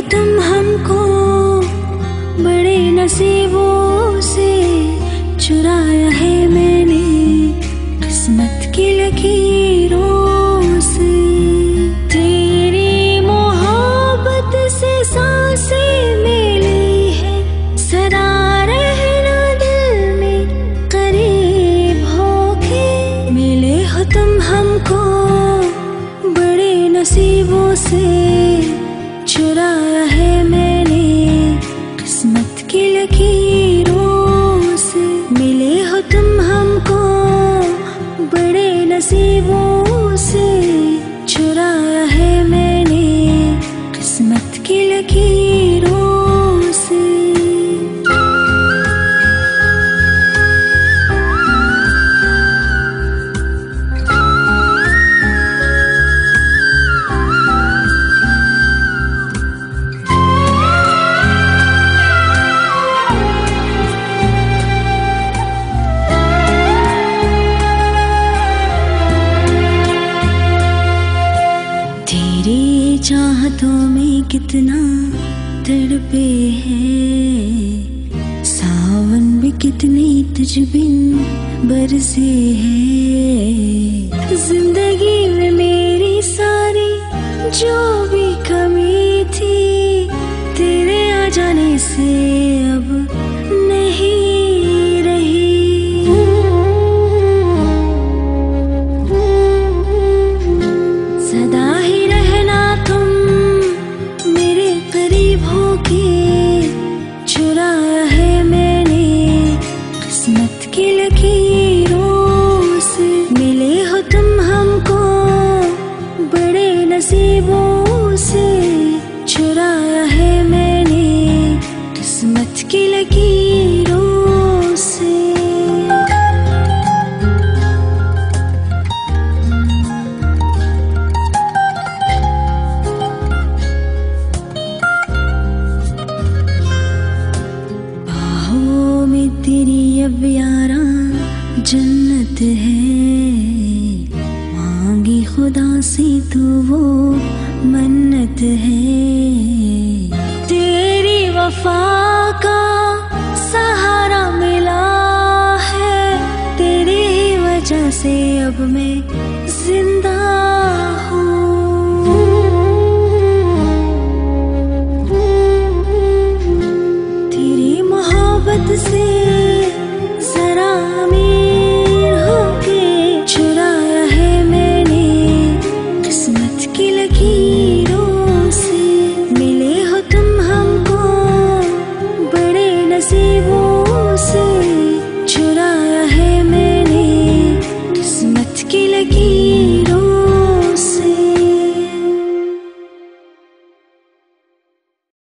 तुम हमको बड़े नसीबों से चुराया है मैंने किस्मत की लकीरों से। तेरी मोहब्बत से साँसें मिली है, सदा रहना दिल में करीब होके। मिले हो तुम हमको बड़े नसीबों से। किस्मत तेरी चाहतों में कितना तड़पे हैं। सावन भी कितनी तुझ बिन बरसे हैं। ज़िंदगी में मेरी सारी जो भी कमी थी, तेरे आ जाने से अब नसीबों से चुराया है मैंने किस्मत की लकीरों से। बाहों में तेरी अब यारा जन्नत है। खुदा से तू वो मन्नत है। तेरी वफा का सहारा मिला है। तेरी वजह से अब मैं ज़िंदा हूँ। तेरी मोहब्बत से begin.